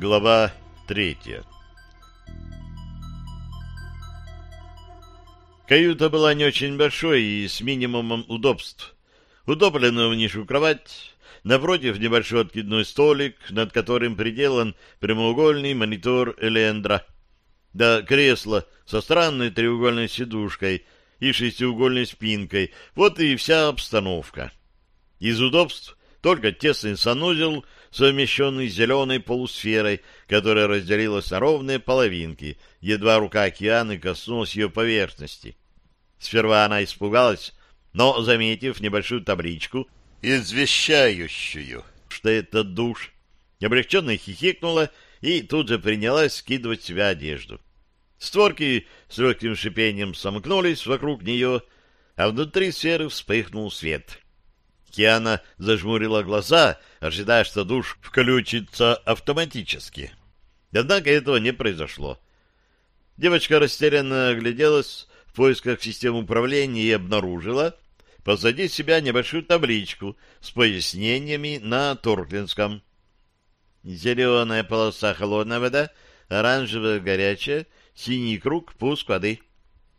Глава третья Каюта была не очень большой и с минимумом удобств. Утопленная в нишу кровать, напротив небольшой откидной столик, над которым приделан прямоугольный монитор Элендра, да кресло со странной треугольной сидушкой и шестиугольной спинкой. Вот и вся обстановка. Из удобств только тесный санузел, совмещенный с зеленой полусферой, которая разделилась на ровные половинки, едва рука океана коснулась ее поверхности. Сперва она испугалась, но, заметив небольшую табличку, извещающую, что это душ, облегченно хихикнула и тут же принялась скидывать себя одежду. Створки с легким шипением сомкнулись вокруг нее, а внутри сферы вспыхнул свет. Киана зажмурила глаза, ожидая, что душ включится автоматически. Однако этого не произошло. Девочка растерянно огляделась в поисках системы управления и обнаружила позади себя небольшую табличку с пояснениями на турклинском. Зеленая полоса холодная вода, оранжевая горячая, синий круг пуск воды.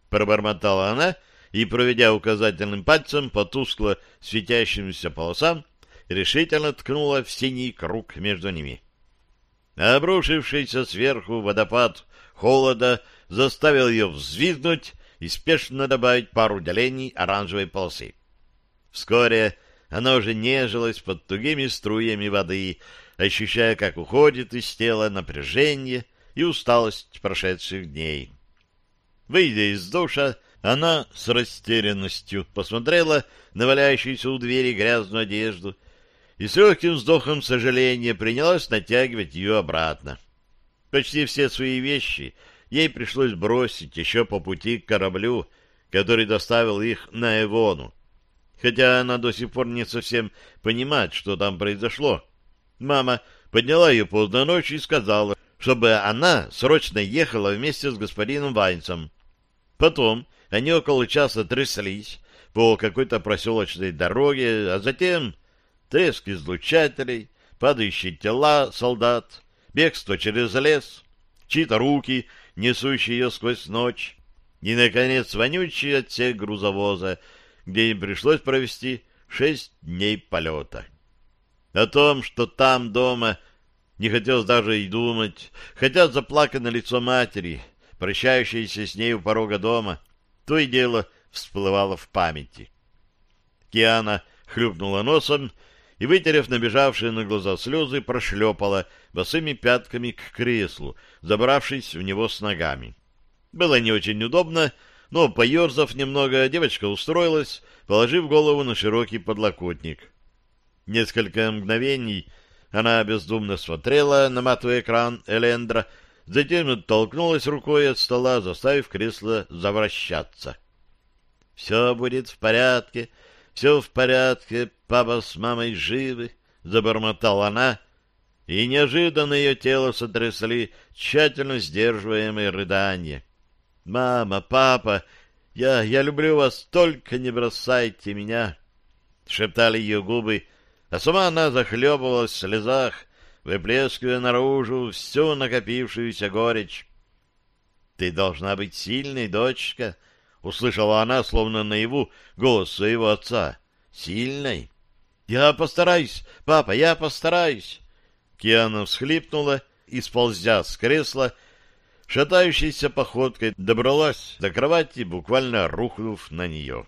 Пробормотала она и, проведя указательным пальцем по тускло светящимся полосам, решительно ткнула в синий круг между ними. Обрушившийся сверху водопад холода заставил ее взвизгнуть и спешно добавить пару делений оранжевой полосы. Вскоре она уже нежилась под тугими струями воды, ощущая, как уходит из тела напряжение и усталость прошедших дней. Выйдя из душа, она с растерянностью посмотрела на валяющуюся у двери грязную одежду и с легким вздохом сожаления принялась натягивать ее обратно. Почти все свои вещи ей пришлось бросить еще по пути к кораблю, который доставил их на Эвону. Хотя она до сих пор не совсем понимает, что там произошло. Мама подняла ее поздно ночью и сказала, чтобы она срочно ехала вместе с господином Вайнсом. Потом они около часа тряслись по какой-то проселочной дороге, а затем треск излучателей, падающие тела солдат, бегство через лес, чьи-то руки, несущие ее сквозь ночь, и, наконец, вонючий отсек грузовоза, где им пришлось провести шесть дней полета. О том, что там дома не хотелось даже и думать, хотя заплакано лицо матери, прощающейся с ней у порога дома, то и дело всплывало в памяти. Киана хлюпнула носом и, вытерев набежавшие на глаза слезы, прошлепала босыми пятками к креслу, забравшись в него с ногами. Было не очень удобно, но, поерзав немного, девочка устроилась, положив голову на широкий подлокотник. Несколько мгновений она бездумно смотрела на матовый экран Элендра, затем оттолкнулась рукой от стола, заставив кресло завращаться. — Все будет в порядке, все в порядке, папа с мамой живы, — забормотала она, и неожиданно ее тело сотрясли тщательно сдерживаемые рыдания. — Мама, папа, я, я люблю вас, только не бросайте меня! — шептали ее губы, а сама она захлебывалась в слезах, выплескивая наружу всю накопившуюся горечь. — Ты должна быть сильной, дочка, — услышала она, словно наяву, голос своего отца. — Сильной? — Я постараюсь, папа, я постараюсь. Киана всхлипнула и, сползя с кресла, шатающейся походкой добралась до кровати, буквально рухнув на нее.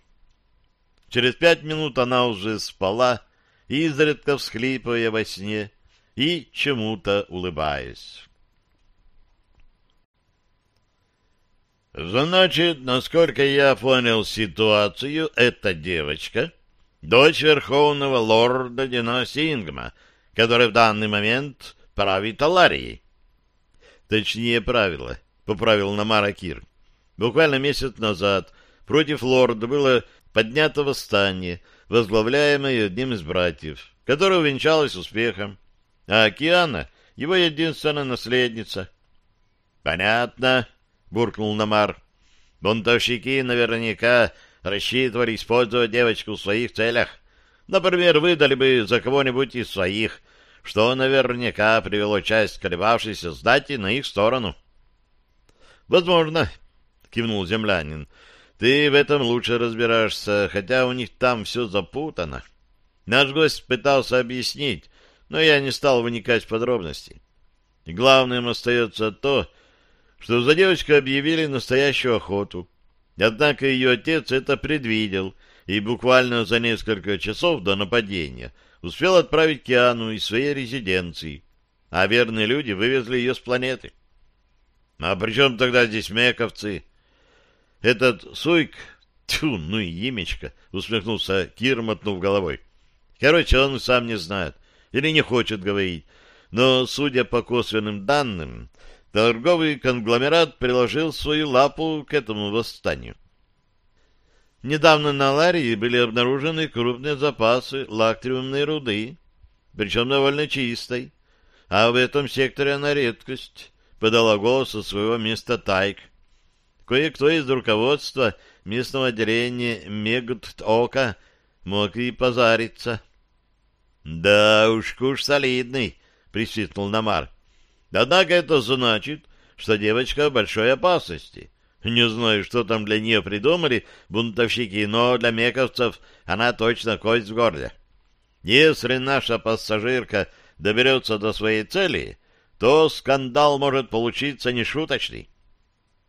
Через пять минут она уже спала, изредка всхлипывая во сне, и чему-то улыбаясь. Значит, насколько я понял ситуацию, эта девочка — дочь верховного лорда династии Ингма, который в данный момент правит Аларией. Точнее, правила, — поправил Намара Кир. Буквально месяц назад против лорда было поднято восстание, возглавляемое одним из братьев, которое увенчалось успехом а Океана — его единственная наследница. — Понятно, — буркнул Намар. — Бунтовщики наверняка рассчитывали использовать девочку в своих целях. Например, выдали бы за кого-нибудь из своих, что наверняка привело часть колебавшейся сдати на их сторону. — Возможно, — кивнул землянин, — ты в этом лучше разбираешься, хотя у них там все запутано. Наш гость пытался объяснить, но я не стал вникать в подробности. Главным остается то, что за девочкой объявили настоящую охоту. Однако ее отец это предвидел и буквально за несколько часов до нападения успел отправить Киану из своей резиденции, а верные люди вывезли ее с планеты. А при чем тогда здесь мековцы? Этот Суйк, тьфу, ну и имечко, усмехнулся Кир, мотнув головой. Короче, он сам не знает или не хочет говорить, но, судя по косвенным данным, торговый конгломерат приложил свою лапу к этому восстанию. Недавно на Ларии были обнаружены крупные запасы лактриумной руды, причем довольно чистой, а в этом секторе она редкость, подала голос со своего места Тайк. Кое-кто из руководства местного отделения Мегут-Ока мог и позариться. — Да уж, куш солидный, — присвистнул Намар. — Однако это значит, что девочка в большой опасности. Не знаю, что там для нее придумали бунтовщики, но для мековцев она точно кость в горле. Если наша пассажирка доберется до своей цели, то скандал может получиться нешуточный.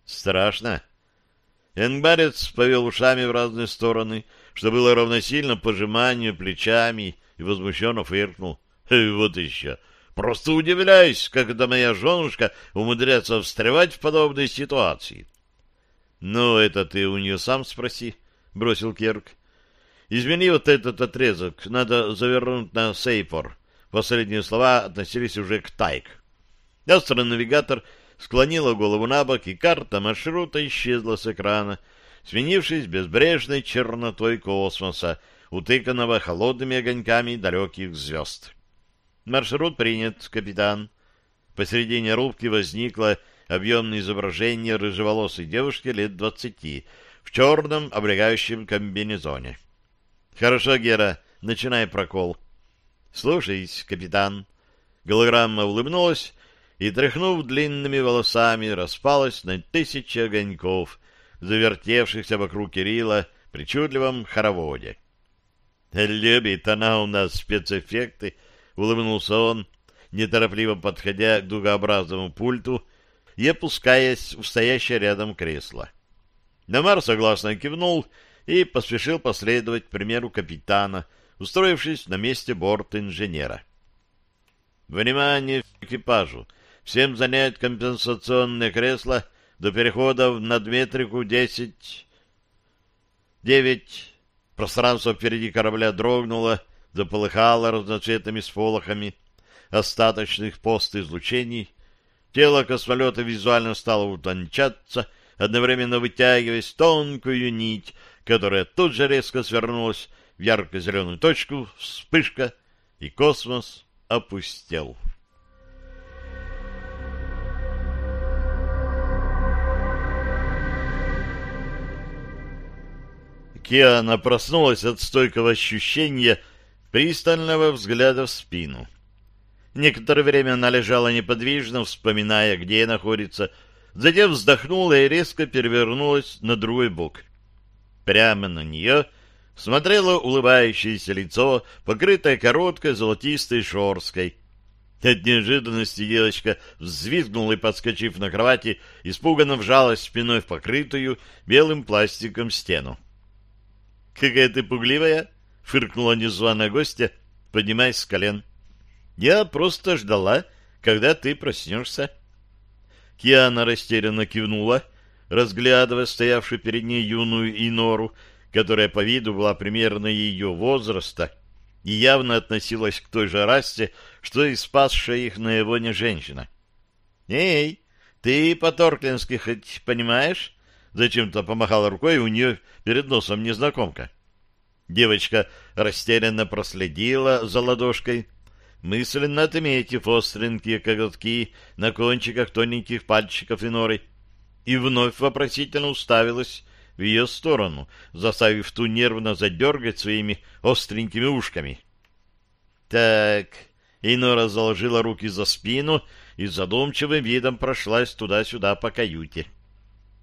Страшно. Энгбарец повел ушами в разные стороны, что было равносильно пожиманию плечами, и возмущенно фыркнул. «Э, вот еще! Просто удивляюсь, как эта моя женушка умудряется встревать в подобные ситуации. «Ну, это ты у нее сам спроси», — бросил Керк. «Измени вот этот отрезок, надо завернуть на Сейпор». Последние слова относились уже к Тайк. Астронавигатор склонила голову на бок, и карта маршрута исчезла с экрана, сменившись безбрежной чернотой космоса, утыканного холодными огоньками далеких звезд. «Маршрут принят, капитан». Посередине рубки возникла объемное изображение рыжеволосой девушки лет двадцати в черном облегающем комбинезоне. «Хорошо, Гера, начинай прокол». «Слушаюсь, капитан». Голограмма улыбнулась и, тряхнув длинными волосами, распалась на тысячи огоньков, завертевшихся вокруг Кирилла в причудливом хороводе. «Любит она у нас спецэффекты», — улыбнулся он, неторопливо подходя к дугообразному пульту и опускаясь в стоящее рядом кресло. Намар согласно кивнул и поспешил последовать примеру капитана, устроившись на месте борт-инженера. «Внимание экипажу! Всем занять компенсационное кресло до перехода в надметрику 10... 9...» Пространство впереди корабля дрогнуло, заполыхало разноцветными сполохами остаточных пост-излучений, Тело космолета визуально стало утончаться, одновременно вытягиваясь тонкую нить, которая тут же резко свернулась в ярко-зеленую точку, вспышка, и космос опустел. Киана проснулась от стойкого ощущения пристального взгляда в спину. Некоторое время она лежала неподвижно, вспоминая, где находится, затем вздохнула и резко перевернулась на другой бок. Прямо на нее смотрело улыбающееся лицо, покрытое короткой золотистой шорской. От неожиданности девочка взвизгнула и, подскочив на кровати, испуганно вжалась спиной в покрытую белым пластиком стену. — Какая ты пугливая! — фыркнула незваная гостья, поднимаясь с колен. — я просто ждала, когда ты проснешься. Киана растерянно кивнула, разглядывая стоявшую перед ней юную Инору, которая по виду была примерно ее возраста и явно относилась к той же расе, что и спасшая их на его не женщина. «Эй, ты по-торклински хоть понимаешь?» Зачем-то помахала рукой у нее перед носом незнакомка. Девочка растерянно проследила за ладошкой, мысленно отметив остренькие коготки на кончиках тоненьких пальчиков Иноры, и вновь вопросительно уставилась в ее сторону, заставив ту нервно задергать своими остренькими ушками. — Так, Инора заложила руки за спину и задумчивым видом прошлась туда-сюда по каюте.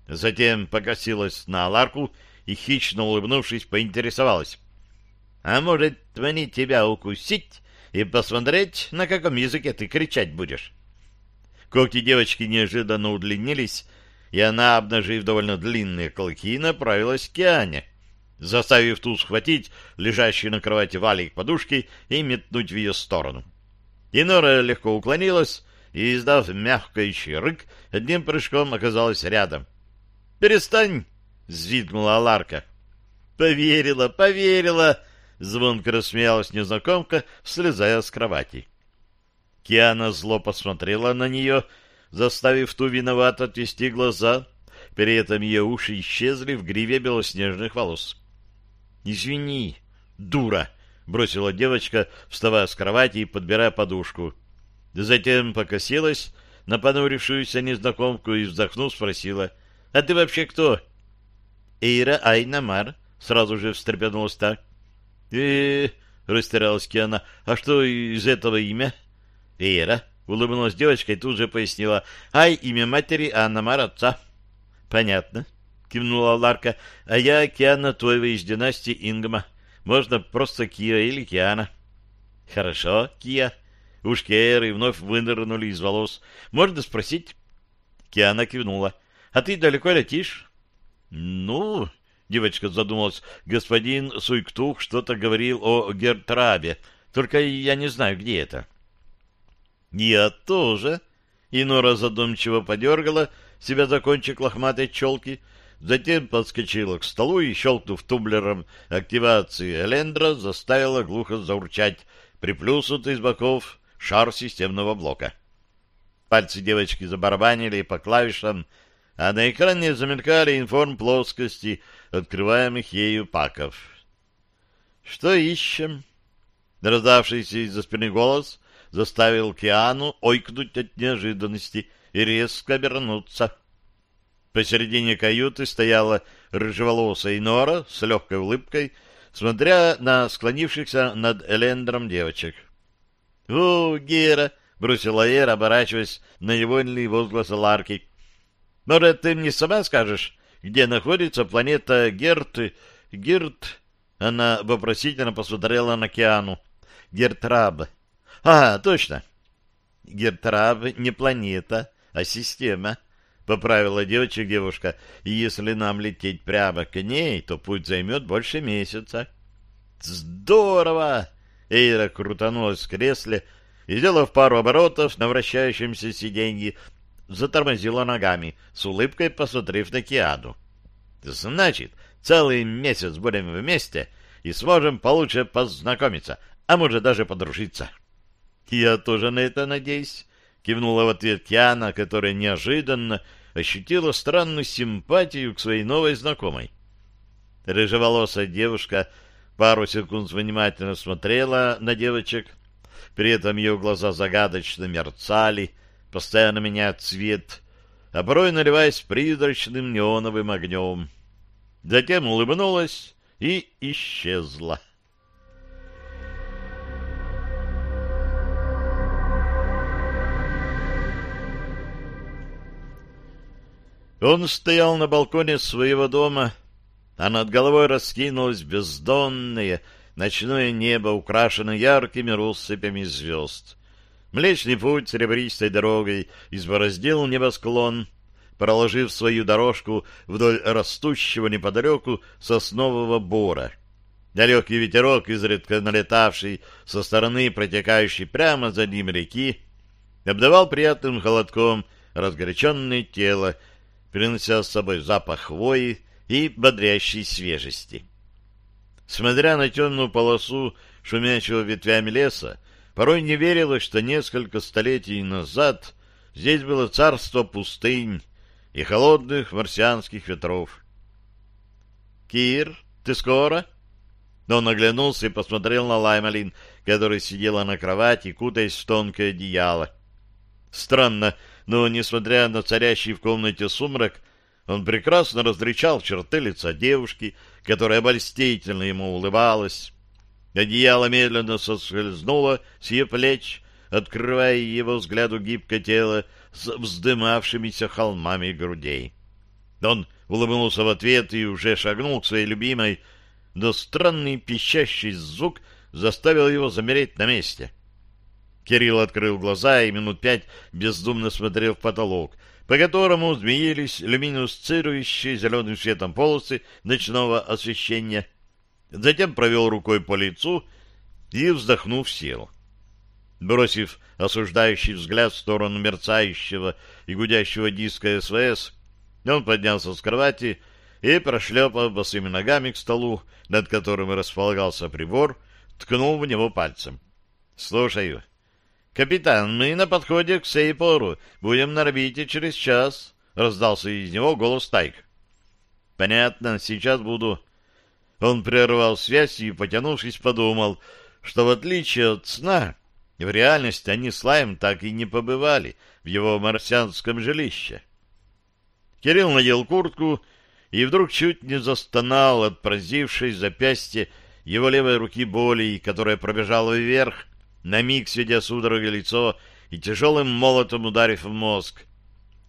Затем покосилась на Аларку и, хищно улыбнувшись, поинтересовалась. — А может, мне тебя укусить и посмотреть, на каком языке ты кричать будешь? Когти девочки неожиданно удлинились, и она, обнажив довольно длинные клыки, направилась к Киане, заставив ту схватить лежащий на кровати валик подушки и метнуть в ее сторону. Инора легко уклонилась и, издав мягкающий рык, одним прыжком оказалась рядом. «Перестань!» — взвизгнула Аларка. «Поверила, поверила!» — звонко рассмеялась незнакомка, слезая с кровати. Киана зло посмотрела на нее, заставив ту виновато отвести глаза. При этом ее уши исчезли в гриве белоснежных волос. «Извини, дура!» — бросила девочка, вставая с кровати и подбирая подушку. Затем покосилась на понурившуюся незнакомку и, вздохнув, спросила, «А ты вообще кто?» «Эйра Айнамар», — сразу же встрепенулась та. э растерялась Киана, «а что из этого имя?» «Эйра», — улыбнулась девочка и тут же пояснила, «Ай, имя матери, а Аннамар отца». «Понятно», — кивнула Ларка, «а я Киана Тойва из династии Ингма. Можно просто Кия или Киана». «Хорошо, Кия». Ушки Эйры вновь вынырнули из волос. «Можно спросить?» Киана кивнула. «А ты далеко летишь?» «Ну...» — девочка задумалась. «Господин Суйктух что-то говорил о Гертрабе, только я не знаю, где это». «Я тоже». Инора задумчиво подергала себя за кончик лохматой челки, затем подскочила к столу и, щелкнув тумблером активации Элендра, заставила глухо заурчать приплюснутый с боков шар системного блока. Пальцы девочки забарабанили по клавишам, а на экране замелькали информ-плоскости открываемых ею паков. «Что ищем?» Раздавшийся из-за спины голос заставил Киану ойкнуть от неожиданности и резко обернуться. Посередине каюты стояла рыжеволосая Нора с легкой улыбкой, смотря на склонившихся над Элендром девочек. — «О, Гера!» — бросила Эра, оборачиваясь на невольный возглас Ларки. «Может, ты мне сама скажешь, где находится планета Герт... Герт...» Она вопросительно посмотрела на Киану. «Гертраб. А, точно. Гертраб не планета, а система, поправила девочек девушка. И если нам лететь прямо к ней, то путь займет больше месяца. Здорово! Эйра крутанулась в кресле и, сделав пару оборотов на вращающемся сиденье, затормозила ногами, с улыбкой посмотрев на Киаду. Значит, целый месяц будем вместе и сможем получше познакомиться, а может даже подружиться. «Я тоже на это надеюсь», — кивнула в ответ Киана, которая неожиданно ощутила странную симпатию к своей новой знакомой. Рыжеволосая девушка пару секунд внимательно смотрела на девочек, при этом ее глаза загадочно мерцали, постоянно меняя цвет, а порой наливаясь призрачным неоновым огнем. Затем улыбнулась и исчезла. Он стоял на балконе своего дома, а над головой раскинулось бездонное ночное небо, украшенное яркими россыпями звезд. Млечный путь серебристой дорогой избороздил небосклон, проложив свою дорожку вдоль растущего неподалеку соснового бора. Далекий ветерок, изредка налетавший со стороны протекающей прямо за ним реки, обдавал приятным холодком разгоряченное тело принося с собой запах хвои и бодрящей свежести. Смотря на темную полосу шумящего ветвями леса, порой не верилось, что несколько столетий назад здесь было царство пустынь и холодных марсианских ветров. «Кир, ты скоро?» Он оглянулся и посмотрел на Лаймалин, которая сидела на кровати, кутаясь в тонкое одеяло. Странно, но, несмотря на царящий в комнате сумрак, он прекрасно различал черты лица девушки, которая обольстительно ему улыбалась. Одеяло медленно соскользнуло с ее плеч, открывая его взгляду гибкое тело с вздымавшимися холмами грудей. Он улыбнулся в ответ и уже шагнул к своей любимой, но странный пищащий звук заставил его замереть на месте. Кирилл открыл глаза и минут пять бездумно смотрел в потолок, по которому змеились люминусцирующие зеленым светом полосы ночного освещения. Затем провел рукой по лицу и, вздохнув, сел. Бросив осуждающий взгляд в сторону мерцающего и гудящего диска СВС, он поднялся с кровати и, прошлепав босыми ногами к столу, над которым располагался прибор, ткнул в него пальцем. — Слушаю. «Капитан, мы на подходе к Сейпору. Будем на орбите через час», — раздался из него голос Тайк. «Понятно, сейчас буду». Он прервал связь и, потянувшись, подумал, что в отличие от сна, в реальности они с Лаем так и не побывали в его марсианском жилище. Кирилл надел куртку и вдруг чуть не застонал от поразившей запястье его левой руки боли, которая пробежала вверх на миг сведя судорогой лицо и тяжелым молотом ударив в мозг.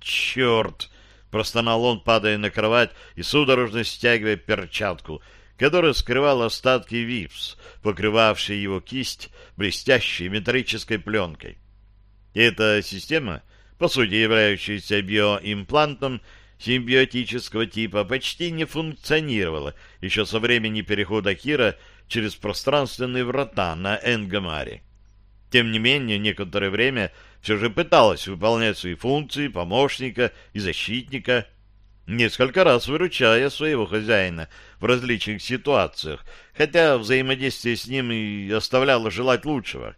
«Черт!» — простонал он, падая на кровать и судорожно стягивая перчатку, которая скрывала остатки випс, покрывавшие его кисть блестящей металлической пленкой. Эта система, по сути являющаяся биоимплантом симбиотического типа, почти не функционировала еще со времени перехода Кира через пространственные врата на Энгамаре. Тем не менее, некоторое время все же пыталась выполнять свои функции помощника и защитника, несколько раз выручая своего хозяина в различных ситуациях, хотя взаимодействие с ним и оставляло желать лучшего.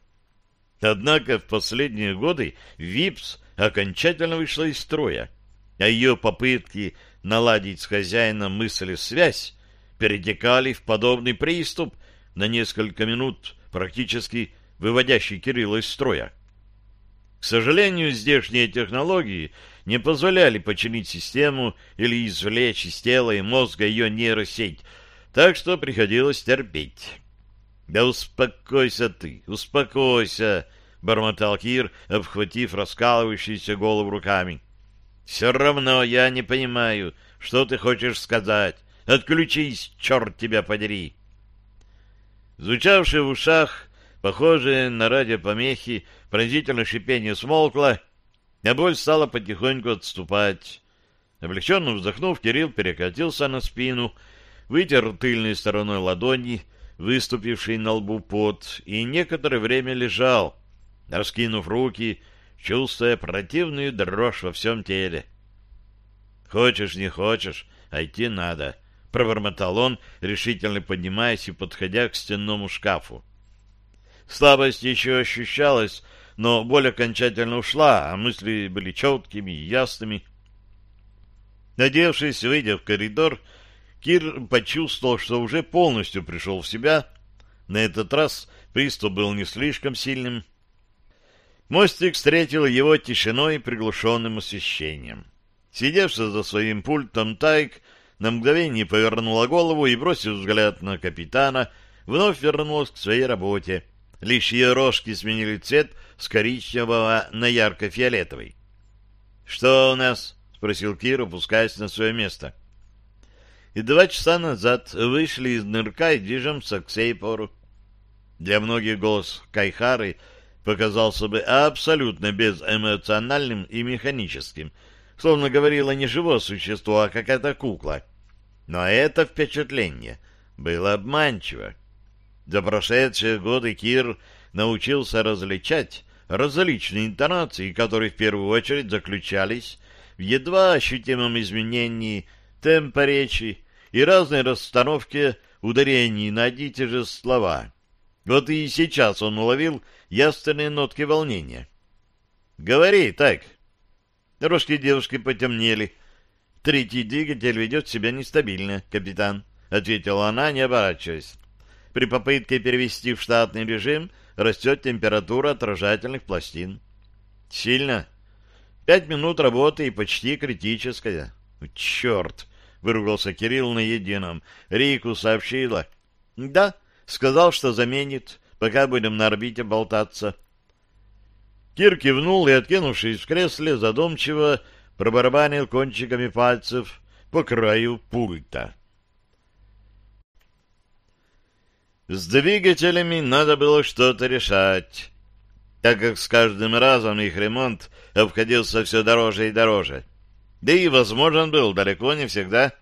Однако в последние годы ВИПС окончательно вышла из строя, а ее попытки наладить с хозяином мысли связь перетекали в подобный приступ на несколько минут практически выводящий Кирилла из строя. К сожалению, здешние технологии не позволяли починить систему или извлечь из тела и мозга ее нейросеть, так что приходилось терпеть. «Да успокойся ты, успокойся!» — бормотал Кир, обхватив раскалывающуюся голову руками. «Все равно я не понимаю, что ты хочешь сказать. Отключись, черт тебя подери!» Звучавший в ушах Похожее на радиопомехи, пронзительное шипение смолкло, а боль стала потихоньку отступать. Облегченно вздохнув, Кирилл перекатился на спину, вытер тыльной стороной ладони, выступивший на лбу пот, и некоторое время лежал, раскинув руки, чувствуя противную дрожь во всем теле. «Хочешь, не хочешь, а идти надо», — пробормотал он, решительно поднимаясь и подходя к стенному шкафу. Слабость еще ощущалась, но боль окончательно ушла, а мысли были четкими и ясными. Надевшись, выйдя в коридор, Кир почувствовал, что уже полностью пришел в себя. На этот раз приступ был не слишком сильным. Мостик встретил его тишиной и приглушенным освещением. Сидевший за своим пультом Тайк на мгновение повернула голову и, бросив взгляд на капитана, вновь вернулась к своей работе — Лишь ее рожки сменили цвет с коричневого на ярко-фиолетовый. «Что у нас?» — спросил Кир, опускаясь на свое место. «И два часа назад вышли из нырка и движемся к Сейпору». Для многих голос Кайхары показался бы абсолютно безэмоциональным и механическим, словно говорило не живое существо, а какая-то кукла. Но это впечатление было обманчиво. За прошедшие годы Кир научился различать различные интонации, которые в первую очередь заключались в едва ощутимом изменении темпа речи и разной расстановке ударений на одни и те же слова. Вот и сейчас он уловил ясные нотки волнения. «Говори так». Рожки девушки потемнели. «Третий двигатель ведет себя нестабильно, капитан», — ответила она, не оборачиваясь. При попытке перевести в штатный режим растет температура отражательных пластин. Сильно? Пять минут работы и почти критическая. Черт! Выругался Кирилл на едином. Рику сообщила. Да, сказал, что заменит, пока будем на орбите болтаться. Кир кивнул и, откинувшись в кресле, задумчиво пробарабанил кончиками пальцев по краю пульта. С двигателями надо было что-то решать, так как с каждым разом их ремонт обходился все дороже и дороже. Да и возможен был далеко не всегда.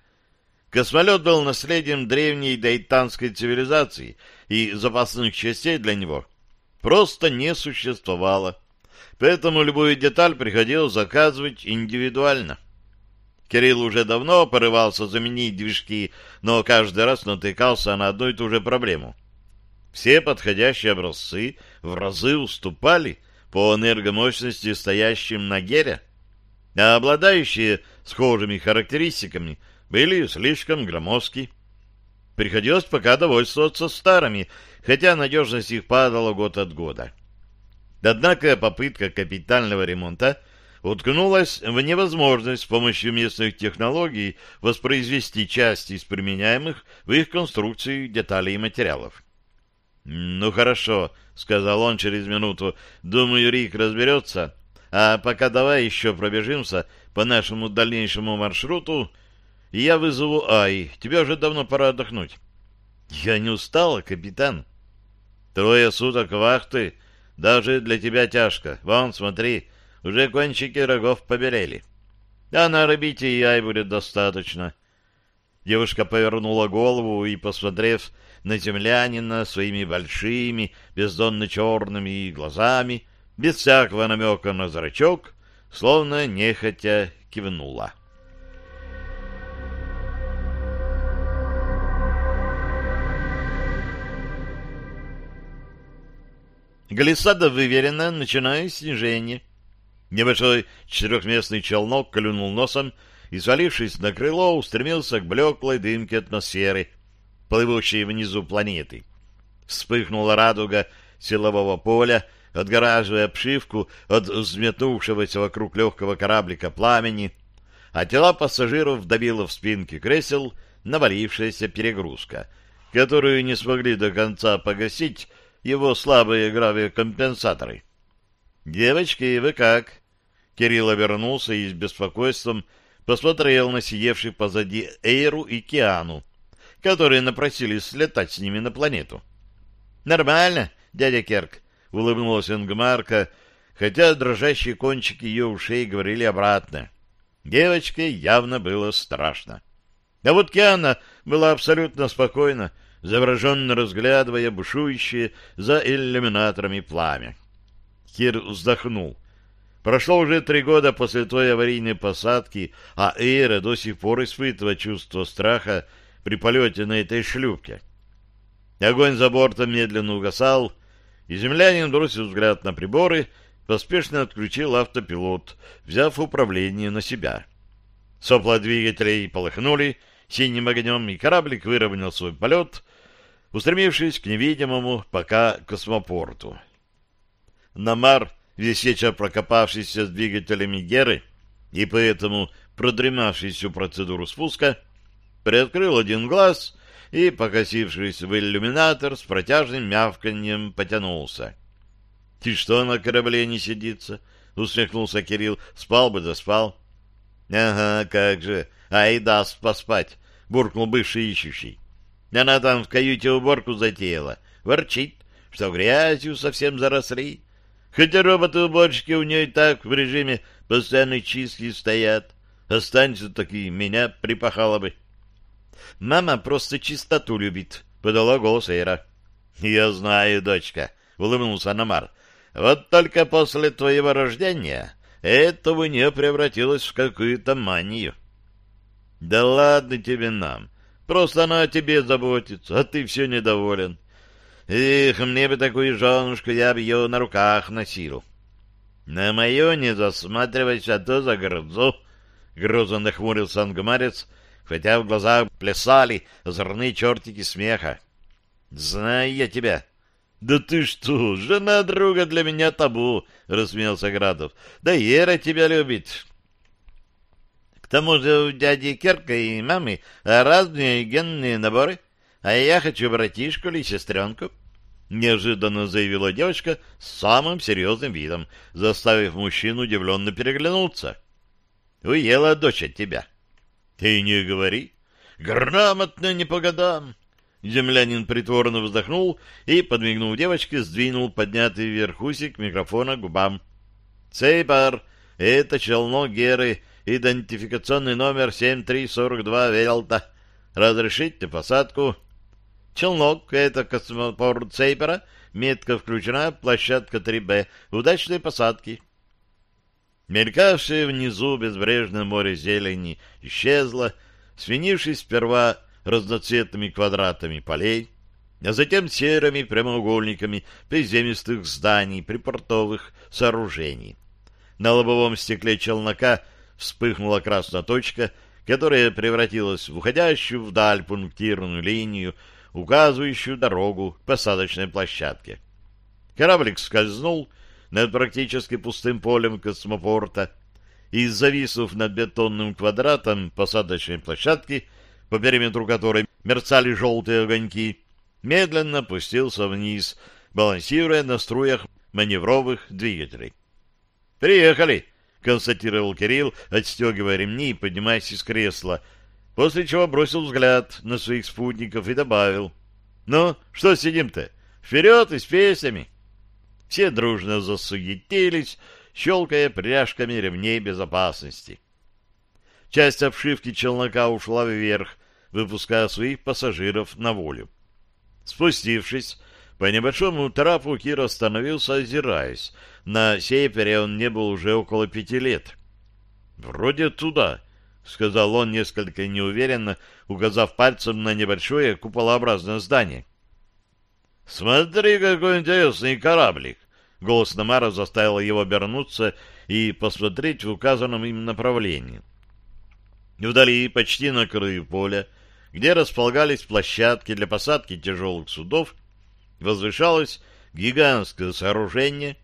Космолет был наследием древней дайтанской цивилизации, и запасных частей для него просто не существовало. Поэтому любую деталь приходилось заказывать индивидуально. Кирилл уже давно порывался заменить движки, но каждый раз натыкался на одну и ту же проблему. Все подходящие образцы в разы уступали по энергомощности стоящим на гере, а обладающие схожими характеристиками были слишком громоздки. Приходилось пока довольствоваться старыми, хотя надежность их падала год от года. Однако попытка капитального ремонта уткнулась в невозможность с помощью местных технологий воспроизвести части из применяемых в их конструкции деталей и материалов. «Ну хорошо», — сказал он через минуту, — «думаю, Рик разберется, а пока давай еще пробежимся по нашему дальнейшему маршруту, и я вызову Ай, тебе уже давно пора отдохнуть». «Я не устала, капитан». «Трое суток вахты, даже для тебя тяжко. Вон, смотри, уже кончики рогов побелели. А на орбите и Ай будет достаточно». Девушка повернула голову и, посмотрев на землянина своими большими, бездонно-черными глазами, без всякого намека на зрачок, словно нехотя кивнула. Глиссада выверенно, начиная снижение. Небольшой четырехместный челнок клюнул носом и, свалившись на крыло, устремился к блеклой дымке атмосферы, плывущей внизу планеты. Вспыхнула радуга силового поля, отгораживая обшивку от взметнувшегося вокруг легкого кораблика пламени, а тела пассажиров добила в спинке кресел навалившаяся перегрузка, которую не смогли до конца погасить его слабые гравикомпенсаторы. «Девочки, вы как?» Кирилл обернулся и с беспокойством посмотрел на сидевших позади Эйру и Киану, которые напросились слетать с ними на планету. «Нормально, дядя Керк», — улыбнулась Ингмарка, хотя дрожащие кончики ее ушей говорили обратно. Девочке явно было страшно. А вот Киана была абсолютно спокойна, завороженно разглядывая бушующее за иллюминаторами пламя. Кир вздохнул. Прошло уже три года после той аварийной посадки, а Эйра до сих пор испытывает чувство страха при полете на этой шлюпке. Огонь за бортом медленно угасал, и землянин бросил взгляд на приборы, поспешно отключил автопилот, взяв управление на себя. Сопла двигателей полыхнули синим огнем, и кораблик выровнял свой полет, устремившись к невидимому пока космопорту. Намар весь вечер прокопавшийся с двигателями Геры и поэтому продремавший всю процедуру спуска, приоткрыл один глаз и, покосившись в иллюминатор, с протяжным мявканьем потянулся. — Ты что на корабле не сидится? — усмехнулся Кирилл. — Спал бы да спал. — Ага, как же. Ай, даст поспать, — буркнул бывший ищущий. Она там в каюте уборку затеяла. Ворчит, что грязью совсем заросли. Хотя роботы-уборщики у нее и так в режиме постоянной чистки стоят. Останется так и меня припахало бы. Мама просто чистоту любит, — подала голос Эйра. — Я знаю, дочка, — улыбнулся Намар. — Вот только после твоего рождения это у нее превратилось в какую-то манию. — Да ладно тебе нам. Просто она о тебе заботится, а ты все недоволен. — Эх, мне бы такую женушку, я бы ее на руках носил. На мое не засматривайся, а то загрызу. Грозно нахмурился ангмарец, хотя в глазах плясали озорные чертики смеха. Знаю я тебя. Да ты что, жена друга для меня табу, рассмеялся Градов. Да Ера тебя любит. К тому же у дяди Керка и мамы разные генные наборы, а я хочу братишку или сестренку. неожиданно заявила девочка с самым серьезным видом, заставив мужчину удивленно переглянуться. Уела дочь от тебя. Ты не говори. Грамотно не по годам. Землянин притворно вздохнул и, подмигнув девочке, сдвинул поднятый вверх усик микрофона к губам. «Цейпар, это челнок Геры, идентификационный номер 7342 Велта. Разрешите посадку?» «Челнок — это космопорт Цейпера, метка включена, площадка 3Б. Удачной посадки!» Мелькавшее внизу безбрежное море зелени исчезло, свинившись сперва разноцветными квадратами полей, а затем серыми прямоугольниками приземистых зданий, припортовых сооружений. На лобовом стекле челнока вспыхнула красная точка, которая превратилась в уходящую вдаль пунктирную линию, указывающую дорогу к посадочной площадке. Кораблик скользнул над практически пустым полем космопорта и, зависнув над бетонным квадратом посадочной площадки, по периметру которой мерцали желтые огоньки, медленно опустился вниз, балансируя на струях маневровых двигателей. «Приехали!» — констатировал Кирилл, отстегивая ремни и поднимаясь из кресла, после чего бросил взгляд на своих спутников и добавил. «Ну, что сидим-то? Вперед и с песнями!» Все дружно засуетились, щелкая пряжками ремней безопасности. Часть обшивки челнока ушла вверх, выпуская своих пассажиров на волю. Спустившись по небольшому трапу, Кир остановился, озираясь. На севере он не был уже около пяти лет. «Вроде туда», — сказал он несколько неуверенно, указав пальцем на небольшое куполообразное здание. «Смотри, какой интересный кораблик!» Голос Намара заставил его обернуться и посмотреть в указанном им направлении. Вдали, почти на краю поля, где располагались площадки для посадки тяжелых судов, возвышалось гигантское сооружение,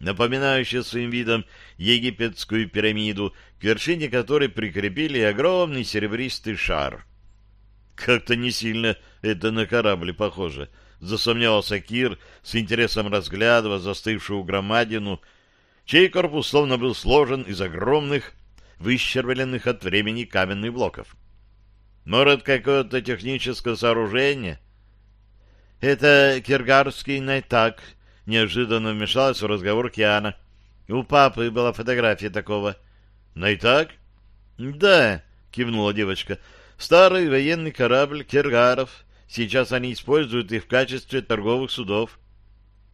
напоминающее своим видом египетскую пирамиду, к вершине которой прикрепили огромный серебристый шар. Как-то не сильно это на корабле похоже, засомневался Кир, с интересом разглядывая застывшую громадину, чей корпус словно был сложен из огромных, выщербленных от времени каменных блоков. Может, какое-то техническое сооружение? Это киргарский найтак, неожиданно вмешалась в разговор Киана. У папы была фотография такого. Найтак? Да, кивнула девочка. Старый военный корабль Киргаров. Сейчас они используют их в качестве торговых судов.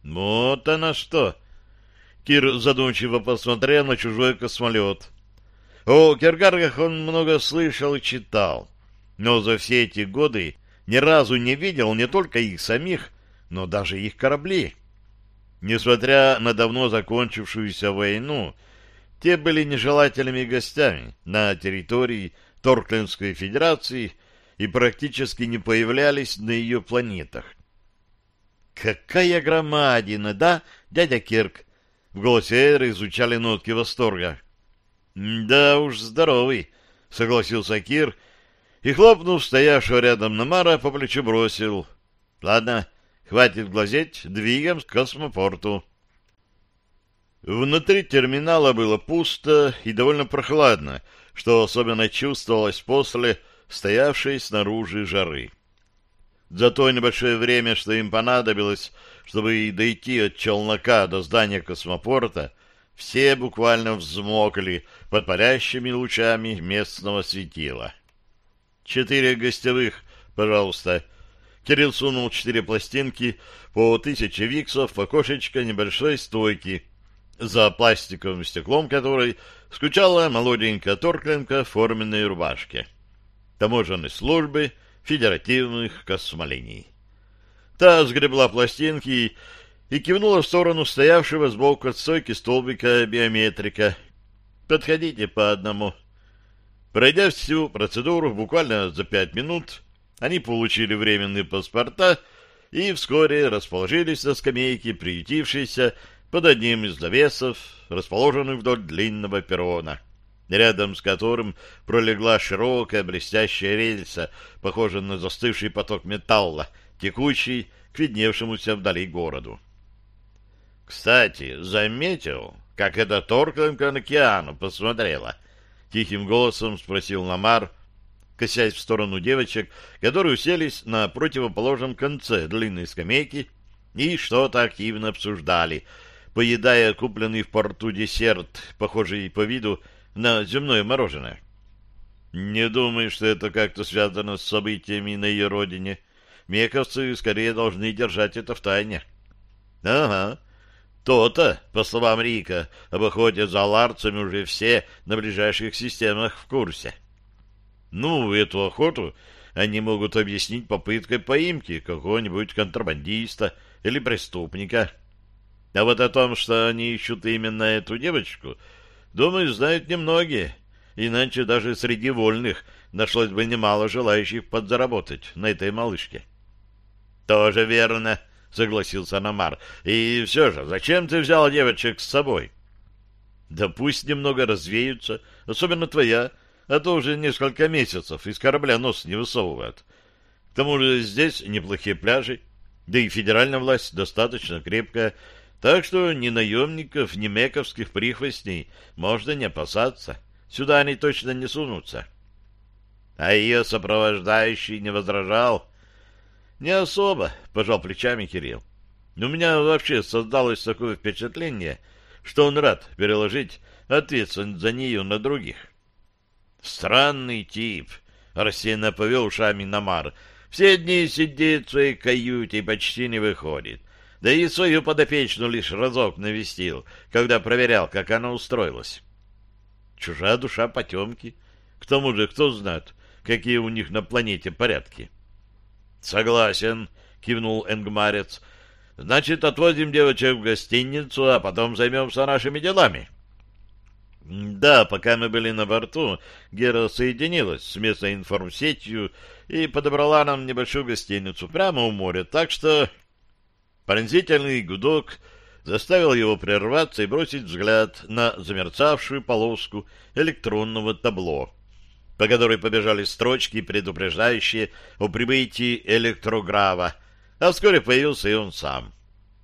Вот она что! Кир задумчиво посмотрел на чужой космолет. О Киргаргах он много слышал и читал но за все эти годы ни разу не видел не только их самих, но даже их кораблей. Несмотря на давно закончившуюся войну, те были нежелательными гостями на территории Торклендской Федерации и практически не появлялись на ее планетах. «Какая громадина, да, дядя Кирк?» В голосе Эры изучали нотки восторга. «Да уж, здоровый», — согласился Кир, — и, хлопнув стоявшего рядом Намара, по плечу бросил. — Ладно, хватит глазеть, двигаем к космопорту. Внутри терминала было пусто и довольно прохладно, что особенно чувствовалось после стоявшей снаружи жары. За то небольшое время, что им понадобилось, чтобы дойти от челнока до здания космопорта, все буквально взмокли под парящими лучами местного светила. Четыре гостевых, пожалуйста. Кирилл сунул четыре пластинки по тысяче виксов в окошечко небольшой стойки, за пластиковым стеклом которой скучала молоденькая торкленка в форменной рубашке. Таможенной службы федеративных космолиний. Та сгребла пластинки и кивнула в сторону стоявшего сбоку от стойки столбика биометрика. «Подходите по одному». Пройдя всю процедуру буквально за пять минут, они получили временные паспорта и вскоре расположились на скамейке, приютившейся под одним из навесов, расположенных вдоль длинного перрона, рядом с которым пролегла широкая блестящая рельса, похожая на застывший поток металла, текущий к видневшемуся вдали городу. «Кстати, заметил, как эта торканка на океану посмотрела?» — тихим голосом спросил Намар, косясь в сторону девочек, которые уселись на противоположном конце длинной скамейки и что-то активно обсуждали, поедая купленный в порту десерт, похожий по виду на земное мороженое. Не думаю, что это как-то связано с событиями на ее родине. Мековцы скорее должны держать это в тайне. — Ага. То-то, по словам Рика, об охоте за ларцами уже все на ближайших системах в курсе. Ну, эту охоту они могут объяснить попыткой поимки какого-нибудь контрабандиста или преступника. А вот о том, что они ищут именно эту девочку, думаю, знают немногие иначе даже среди вольных нашлось бы немало желающих подзаработать на этой малышке. — Тоже верно, — согласился Намар. — И все же, зачем ты взял девочек с собой? — Да пусть немного развеются, особенно твоя, а то уже несколько месяцев из корабля нос не высовывает. К тому же здесь неплохие пляжи, да и федеральная власть достаточно крепкая, так что ни наемников, ни мековских прихвостней можно не опасаться. — Сюда они точно не сунутся. А ее сопровождающий не возражал? Не особо, пожал плечами Кирилл. У меня вообще создалось такое впечатление, что он рад переложить ответственность за нее на других. Странный тип, рассеянно повел ушами Намар. Все дни сидит в своей каюте и почти не выходит. Да и свою подопечную лишь разок навестил, когда проверял, как она устроилась. Чужая душа потемки. К тому же, кто знает, какие у них на планете порядки. — Согласен, — кивнул Энгмарец. — Значит, отвозим девочек в гостиницу, а потом займемся нашими делами. — Да, пока мы были на борту, Гера соединилась с местной информсетью и подобрала нам небольшую гостиницу прямо у моря, так что... Пронзительный гудок заставил его прерваться и бросить взгляд на замерцавшую полоску электронного табло, по которой побежали строчки, предупреждающие о прибытии электрограва, а вскоре появился и он сам.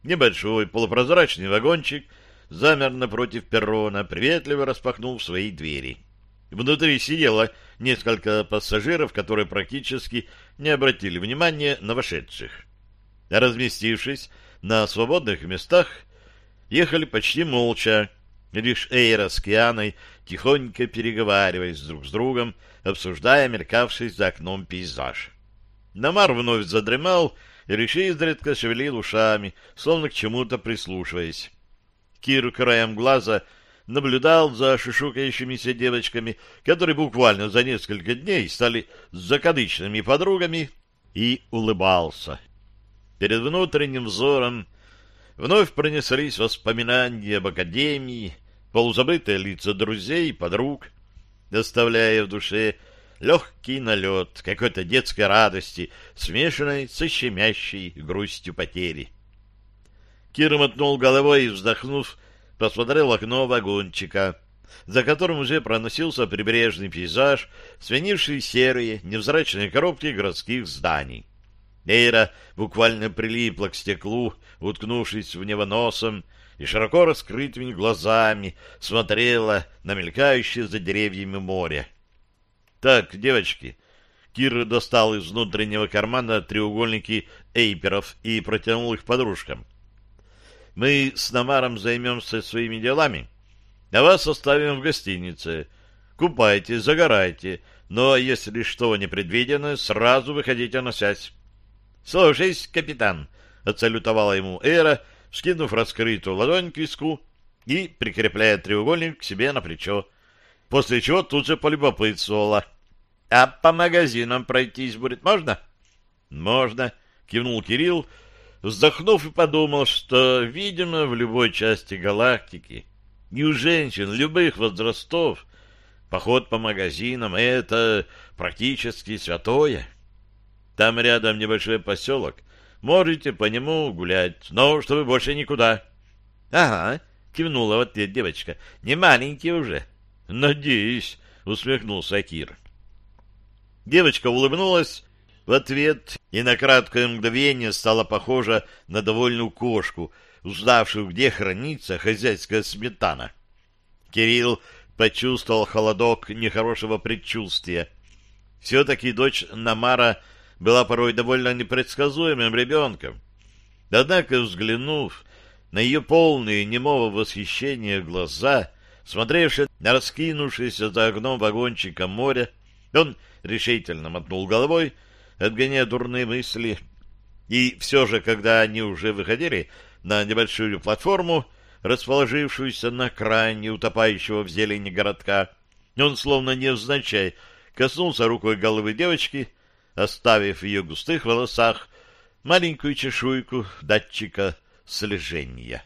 Небольшой полупрозрачный вагончик замер напротив перрона, приветливо распахнул свои двери. Внутри сидело несколько пассажиров, которые практически не обратили внимания на вошедших. Разместившись на свободных местах, ехали почти молча, лишь Эйра с Кианой тихонько переговариваясь друг с другом, обсуждая мелькавший за окном пейзаж. Намар вновь задремал и лишь изредка шевелил ушами, словно к чему-то прислушиваясь. Кир краем глаза наблюдал за шишукающимися девочками, которые буквально за несколько дней стали закадычными подругами, и улыбался. Перед внутренним взором Вновь пронеслись воспоминания об академии, полузабытые лица друзей и подруг, доставляя в душе легкий налет какой-то детской радости, смешанной со щемящей грустью потери. Кир мотнул головой и, вздохнув, посмотрел окно вагончика, за которым уже проносился прибрежный пейзаж, свинивший серые невзрачные коробки городских зданий. Эйра буквально прилипла к стеклу, уткнувшись в него носом, и широко раскрытыми глазами смотрела на мелькающее за деревьями море. — Так, девочки, Кир достал из внутреннего кармана треугольники эйперов и протянул их подружкам. — Мы с Намаром займемся своими делами, а вас оставим в гостинице. Купайте, загорайте, но если что непредвиденное, сразу выходите на связь. «Слушайся, капитан!» — отсалютовала ему Эра, скинув раскрытую ладонь к виску и прикрепляя треугольник к себе на плечо, после чего тут же полюбопытствовала. «А по магазинам пройтись будет можно?» «Можно», — кивнул Кирилл, вздохнув и подумал, что, видимо, в любой части галактики и у женщин любых возрастов поход по магазинам — это практически святое. Там рядом небольшой поселок. Можете по нему гулять, но чтобы больше никуда. — Ага, — кивнула в ответ девочка. — Не маленький уже. — Надеюсь, — усмехнулся Кир. Девочка улыбнулась в ответ и на краткое мгновение стала похожа на довольную кошку, узнавшую, где хранится хозяйская сметана. Кирилл почувствовал холодок нехорошего предчувствия. Все-таки дочь Намара была порой довольно непредсказуемым ребенком. Однако, взглянув на ее полные немого восхищения глаза, смотревшие на раскинувшееся за окном вагончика море, он решительно мотнул головой, отгоняя дурные мысли. И все же, когда они уже выходили на небольшую платформу, расположившуюся на крайне утопающего в зелени городка, он, словно невзначай, коснулся рукой головы девочки, оставив в ее густых волосах маленькую чешуйку датчика слежения.